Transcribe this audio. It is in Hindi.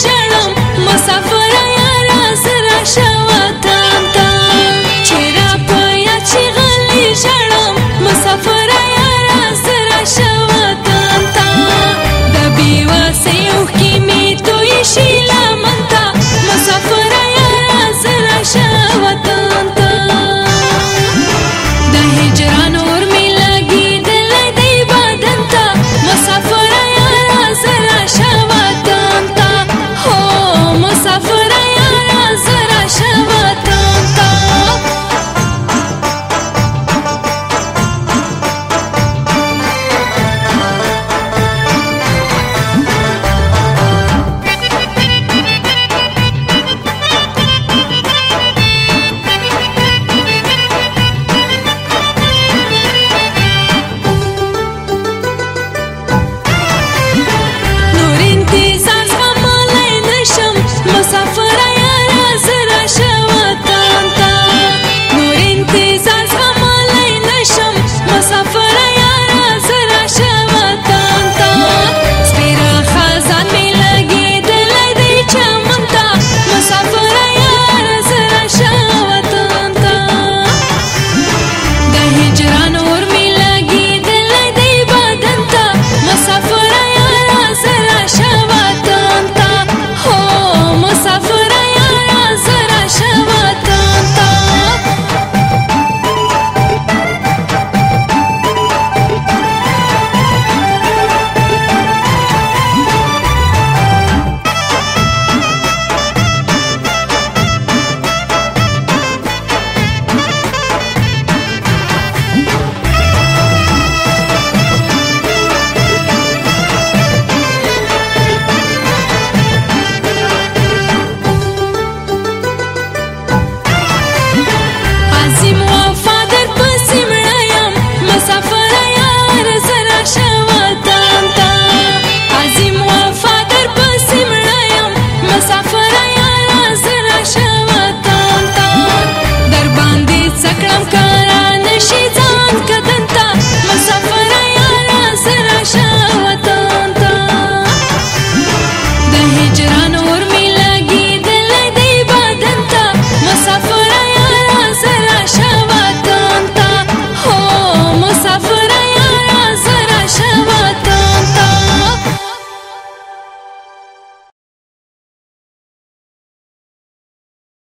क्षणं मसा